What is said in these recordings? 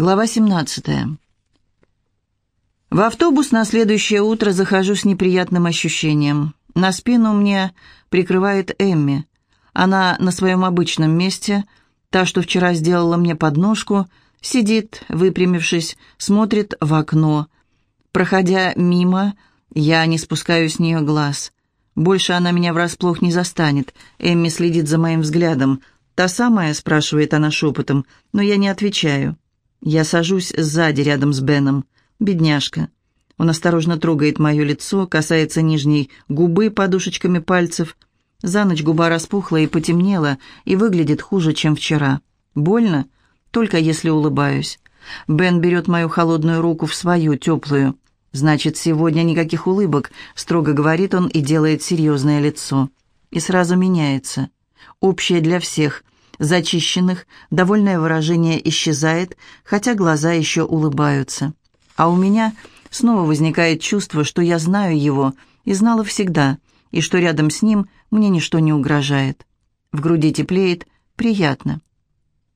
Глава 17. В автобус на следующее утро захожу с неприятным ощущением. На спину мне прикрывает Эмми. Она на своем обычном месте, та, что вчера сделала мне подножку, сидит, выпрямившись, смотрит в окно. Проходя мимо, я не спускаю с нее глаз. Больше она меня врасплох не застанет. Эмми следит за моим взглядом. «Та самая?» — спрашивает она шепотом, но я не отвечаю. Я сажусь сзади рядом с Беном. Бедняжка. Он осторожно трогает мое лицо, касается нижней губы подушечками пальцев. За ночь губа распухла и потемнела, и выглядит хуже, чем вчера. Больно? Только если улыбаюсь. Бен берет мою холодную руку в свою, теплую. «Значит, сегодня никаких улыбок», — строго говорит он и делает серьезное лицо. И сразу меняется. Общее для всех — зачищенных, довольное выражение исчезает, хотя глаза еще улыбаются. А у меня снова возникает чувство, что я знаю его и знала всегда, и что рядом с ним мне ничто не угрожает. В груди теплеет, приятно.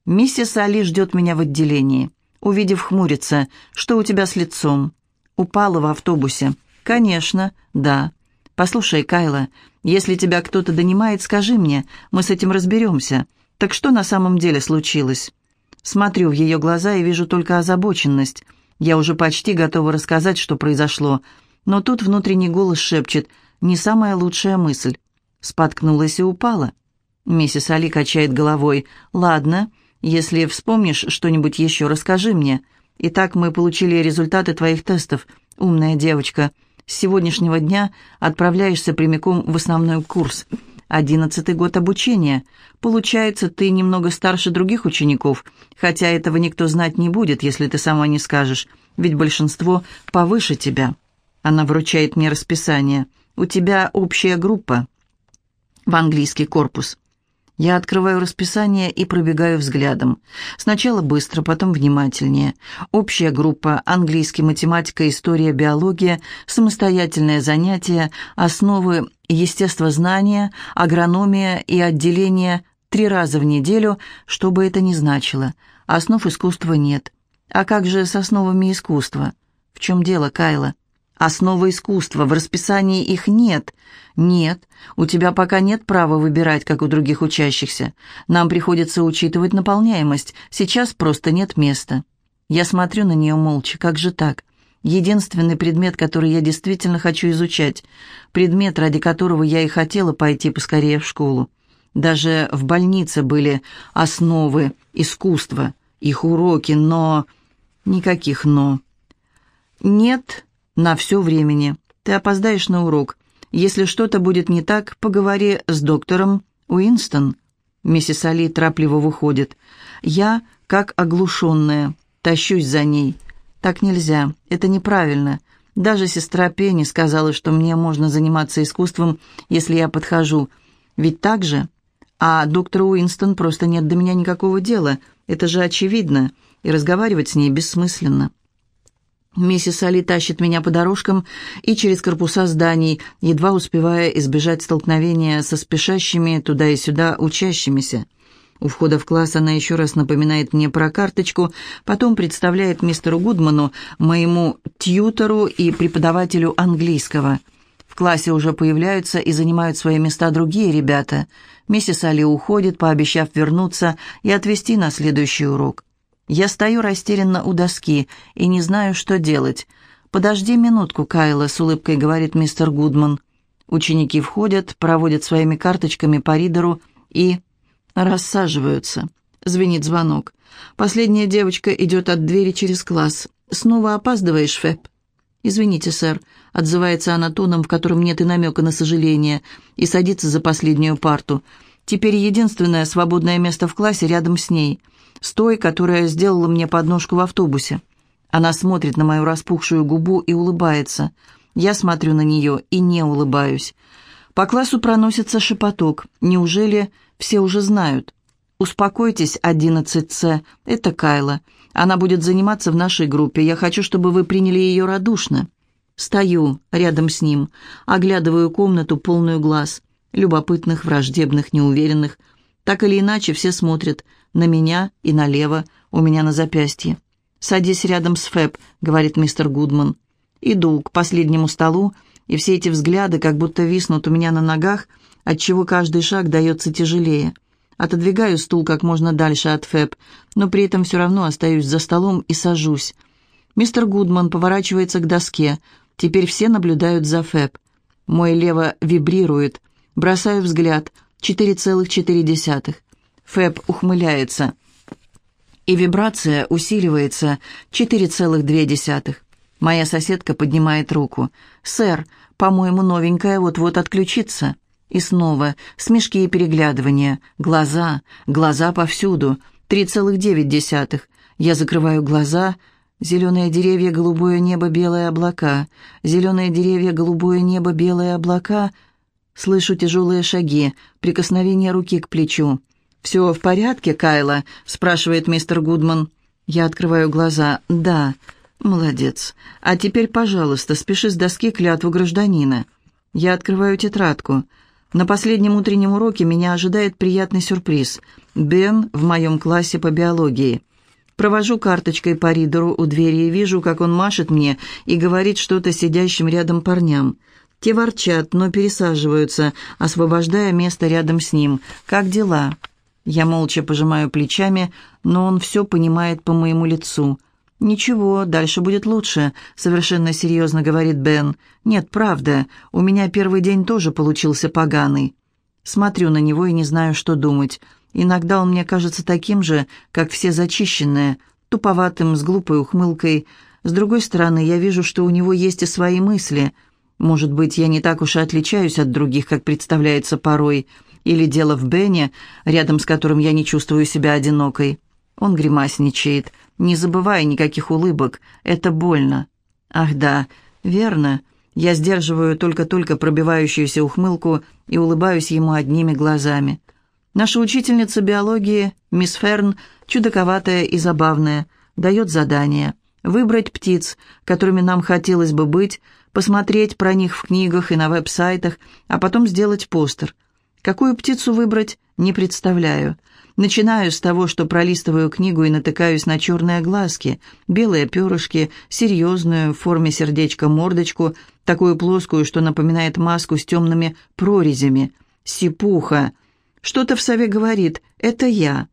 Миссис Али ждет меня в отделении. Увидев, хмурится. «Что у тебя с лицом?» «Упала в автобусе». «Конечно, да». «Послушай, Кайла, если тебя кто-то донимает, скажи мне, мы с этим разберемся. Так что на самом деле случилось? Смотрю в ее глаза и вижу только озабоченность. Я уже почти готова рассказать, что произошло. Но тут внутренний голос шепчет «не самая лучшая мысль». Споткнулась и упала. Миссис Али качает головой. «Ладно, если вспомнишь что-нибудь еще, расскажи мне. Итак, мы получили результаты твоих тестов. Умная девочка. С сегодняшнего дня отправляешься прямиком в основной курс. Одиннадцатый год обучения. Получается, ты немного старше других учеников, хотя этого никто знать не будет, если ты сама не скажешь, ведь большинство повыше тебя. Она вручает мне расписание. У тебя общая группа в английский корпус. Я открываю расписание и пробегаю взглядом. Сначала быстро, потом внимательнее. Общая группа английский, математика, история, биология, самостоятельное занятие, основы естествознания, агрономия и отделение три раза в неделю, что бы это ни значило. Основ искусства нет. А как же с основами искусства? В чем дело, Кайла? Основы искусства, в расписании их нет. Нет, у тебя пока нет права выбирать, как у других учащихся. Нам приходится учитывать наполняемость, сейчас просто нет места. Я смотрю на нее молча, как же так? Единственный предмет, который я действительно хочу изучать. Предмет, ради которого я и хотела пойти поскорее в школу. Даже в больнице были основы искусства, их уроки, но... Никаких «но». Нет на все времени. Ты опоздаешь на урок. Если что-то будет не так, поговори с доктором Уинстон». Миссис Али торопливо выходит. «Я, как оглушенная, тащусь за ней. Так нельзя, это неправильно. Даже сестра Пенни сказала, что мне можно заниматься искусством, если я подхожу. Ведь так же? А доктор Уинстон просто нет до меня никакого дела. Это же очевидно, и разговаривать с ней бессмысленно». Миссис Али тащит меня по дорожкам и через корпуса зданий, едва успевая избежать столкновения со спешащими туда и сюда учащимися. У входа в класс она еще раз напоминает мне про карточку, потом представляет мистеру Гудману, моему тьютору и преподавателю английского. В классе уже появляются и занимают свои места другие ребята. Миссис Али уходит, пообещав вернуться и отвезти на следующий урок. Я стою растерянно у доски и не знаю, что делать. «Подожди минутку, Кайла», — с улыбкой говорит мистер Гудман. Ученики входят, проводят своими карточками по ридеру и рассаживаются. Звенит звонок. Последняя девочка идет от двери через класс. «Снова опаздываешь, Фэб?» «Извините, сэр», — отзывается она тоном, в котором нет и намека на сожаление, и садится за последнюю парту. «Теперь единственное свободное место в классе рядом с ней с той, которая сделала мне подножку в автобусе. Она смотрит на мою распухшую губу и улыбается. Я смотрю на нее и не улыбаюсь. По классу проносится шепоток. Неужели все уже знают? «Успокойтесь, 11С, это Кайла. Она будет заниматься в нашей группе. Я хочу, чтобы вы приняли ее радушно». Стою рядом с ним, оглядываю комнату, полную глаз. Любопытных, враждебных, неуверенных. Так или иначе, все смотрят на меня и налево, у меня на запястье. «Садись рядом с Фэб», — говорит мистер Гудман. Иду к последнему столу, и все эти взгляды как будто виснут у меня на ногах, отчего каждый шаг дается тяжелее. Отодвигаю стул как можно дальше от Фэб, но при этом все равно остаюсь за столом и сажусь. Мистер Гудман поворачивается к доске. Теперь все наблюдают за Фэб. Мой лево вибрирует. Бросаю взгляд. 4,4. Фэб ухмыляется. И вибрация усиливается. 4,2. Моя соседка поднимает руку. «Сэр, по-моему, новенькая вот-вот отключится». И снова смешки и переглядывания. Глаза, глаза повсюду. 3,9. Я закрываю глаза. Зеленые деревья, голубое небо, белые облака. Зеленые деревья, голубое небо, белые облака. Слышу тяжелые шаги, прикосновение руки к плечу. «Все в порядке, Кайла?» — спрашивает мистер Гудман. Я открываю глаза. «Да». «Молодец. А теперь, пожалуйста, спеши с доски клятву гражданина». Я открываю тетрадку. На последнем утреннем уроке меня ожидает приятный сюрприз. Бен в моем классе по биологии. Провожу карточкой по ридеру у двери и вижу, как он машет мне и говорит что-то сидящим рядом парням. Те ворчат, но пересаживаются, освобождая место рядом с ним. «Как дела?» Я молча пожимаю плечами, но он все понимает по моему лицу. «Ничего, дальше будет лучше», — совершенно серьезно говорит Бен. «Нет, правда, у меня первый день тоже получился поганый». Смотрю на него и не знаю, что думать. Иногда он мне кажется таким же, как все зачищенные, туповатым, с глупой ухмылкой. С другой стороны, я вижу, что у него есть и свои мысли. Может быть, я не так уж и отличаюсь от других, как представляется порой. Или дело в Бене, рядом с которым я не чувствую себя одинокой. Он гримасничает. Не забывай никаких улыбок. Это больно. Ах да, верно. Я сдерживаю только-только пробивающуюся ухмылку и улыбаюсь ему одними глазами. Наша учительница биологии, мисс Ферн, чудаковатая и забавная, дает задание выбрать птиц, которыми нам хотелось бы быть, посмотреть про них в книгах и на веб-сайтах, а потом сделать постер. Какую птицу выбрать, не представляю. Начинаю с того, что пролистываю книгу и натыкаюсь на черные глазки, белые перышки, серьезную в форме сердечка мордочку, такую плоскую, что напоминает маску с темными прорезями. Сипуха. Что-то в сове говорит «это я».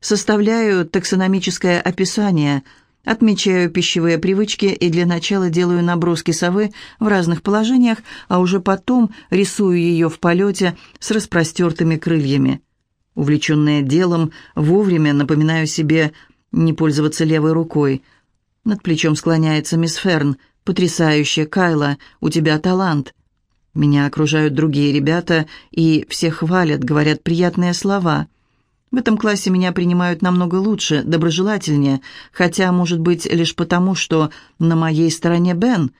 Составляю таксономическое описание, отмечаю пищевые привычки и для начала делаю наброски совы в разных положениях, а уже потом рисую ее в полете с распростертыми крыльями. Увлеченная делом, вовремя напоминаю себе не пользоваться левой рукой. Над плечом склоняется мисс Ферн. «Потрясающе, Кайла, у тебя талант». Меня окружают другие ребята, и все хвалят, говорят приятные слова. В этом классе меня принимают намного лучше, доброжелательнее, хотя, может быть, лишь потому, что на моей стороне Бен.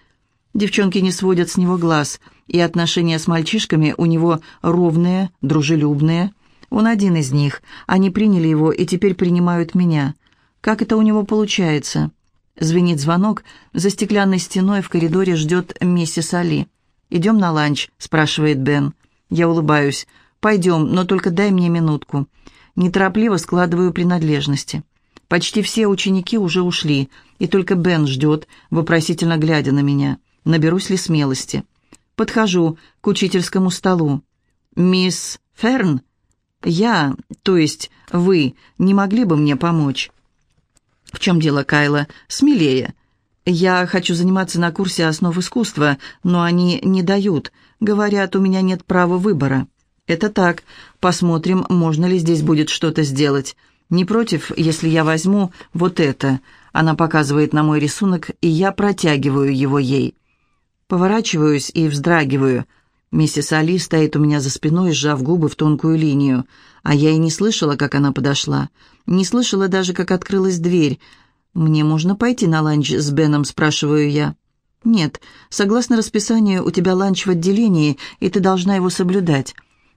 Девчонки не сводят с него глаз, и отношения с мальчишками у него ровные, дружелюбные – он один из них. Они приняли его и теперь принимают меня. Как это у него получается? Звенит звонок. За стеклянной стеной в коридоре ждет миссис Али. «Идем на ланч?» – спрашивает Бен. Я улыбаюсь. «Пойдем, но только дай мне минутку». Неторопливо складываю принадлежности. Почти все ученики уже ушли, и только Бен ждет, вопросительно глядя на меня. Наберусь ли смелости? Подхожу к учительскому столу. «Мисс Ферн?» Я, то есть вы, не могли бы мне помочь?» «В чем дело, Кайла? Смелее. Я хочу заниматься на курсе основ искусства, но они не дают. Говорят, у меня нет права выбора». «Это так. Посмотрим, можно ли здесь будет что-то сделать. Не против, если я возьму вот это». Она показывает на мой рисунок, и я протягиваю его ей. Поворачиваюсь и вздрагиваю – Миссис Али стоит у меня за спиной, сжав губы в тонкую линию. А я и не слышала, как она подошла. Не слышала даже, как открылась дверь. «Мне можно пойти на ланч с Беном?» – спрашиваю я. «Нет. Согласно расписанию, у тебя ланч в отделении, и ты должна его соблюдать».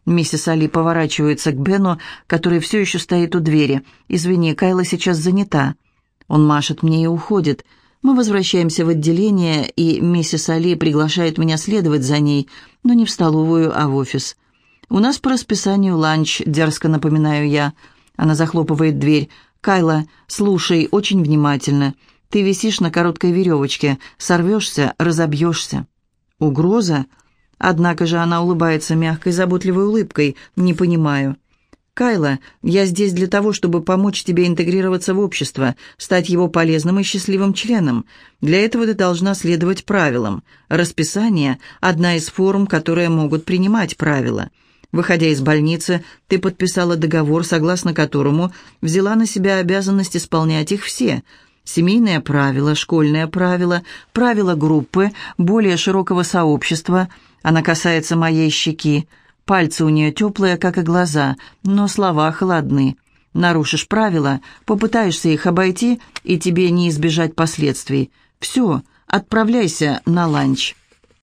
Миссис Али поворачивается к Бену, который все еще стоит у двери. «Извини, Кайла сейчас занята». Он машет мне и уходит. Мы возвращаемся в отделение, и миссис Али приглашает меня следовать за ней, но не в столовую, а в офис. «У нас по расписанию ланч», — дерзко напоминаю я. Она захлопывает дверь. Кайла, слушай очень внимательно. Ты висишь на короткой веревочке, сорвешься, разобьешься. Угроза? Однако же она улыбается мягкой, заботливой улыбкой. Не понимаю. Кайла, я здесь для того, чтобы помочь тебе интегрироваться в общество, стать его полезным и счастливым членом. Для этого ты должна следовать правилам. Расписание – одна из форм, которые могут принимать правила. Выходя из больницы, ты подписала договор, согласно которому взяла на себя обязанность исполнять их все – семейные правила, школьные правила, правила группы, более широкого сообщества. Она касается моей щеки. Пальцы у нее теплые, как и глаза, но слова холодны. Нарушишь правила, попытаешься их обойти, и тебе не избежать последствий. Все, отправляйся на ланч».